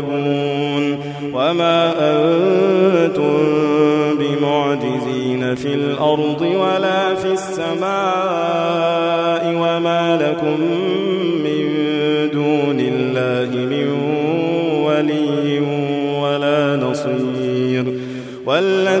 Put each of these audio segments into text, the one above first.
تقلبون وما أنتم بمعجزين في الأرض ولا في السماء وما لكم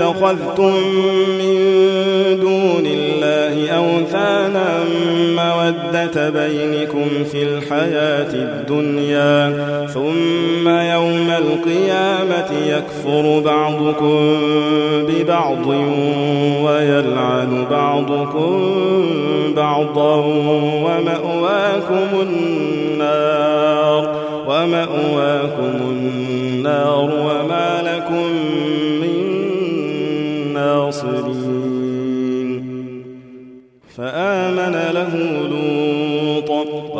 اتخذتم من دون الله أوثانا مودة بينكم في الحياة الدنيا ثم يوم القيامة يكفر بعضكم ببعض ويلعن بعضكم بعضا ومأواكم النار ومأواكم النار وما لكم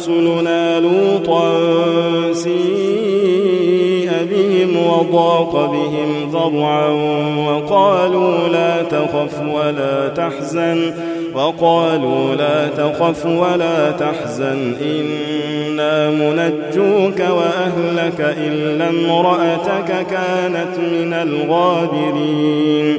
رسلنا لوطا سيء بهم وضاق بهم ذرعا وقالوا لا تخف ولا تحزن وقالوا لا تخف ولا تحزن إنا منجوك وأهلك إلا امرأتك كانت من الغابرين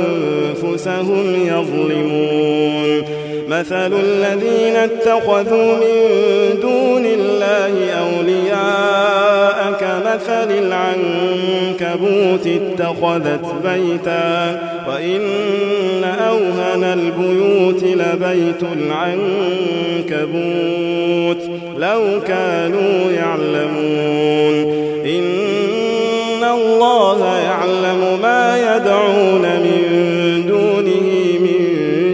يظلمون. مثل الذين اتخذوا من دون الله أولياء كمثل العنكبوت اتخذت بيتا. وإن أوهن البيوت لبيت العنكبوت. لو كانوا يعلمون. إن الله يعلم ما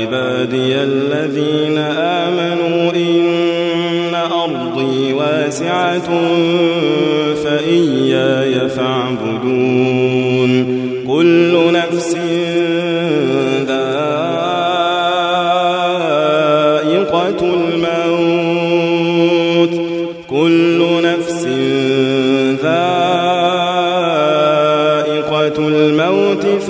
عبادي الذين آمنوا إن أرضي واسعة فإياي فاعبدون.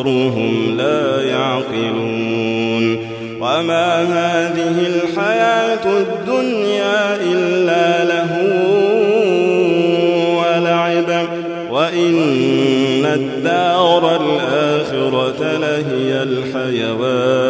أكثرهم لا يعقلون وما هذه الحياة الدنيا إلا له ولعب وإن الدار الآخرة لهي الحيوان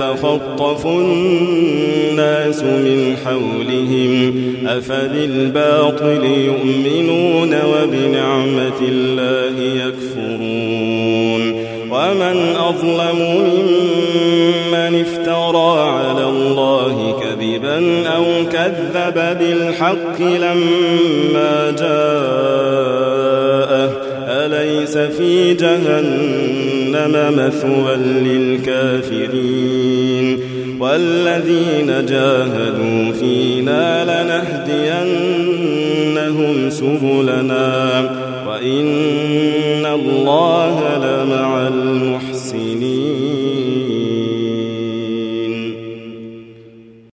ويتخطف الناس من حولهم أفبالباطل يؤمنون وبنعمة الله يكفرون ومن أظلم ممن افترى على الله كذبا أو كذب بالحق لما جاءه أليس في جهنم مثوى للكافرين والذين جاهدوا فينا لنهدينهم سبلنا وإن الله لمع